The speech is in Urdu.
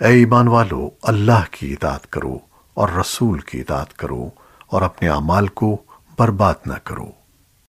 اے ایمان والو، اللہ کی اطاعت کرو اور رسول کی اطاعت کرو اور اپنے اعمال کو برباد نہ کرو۔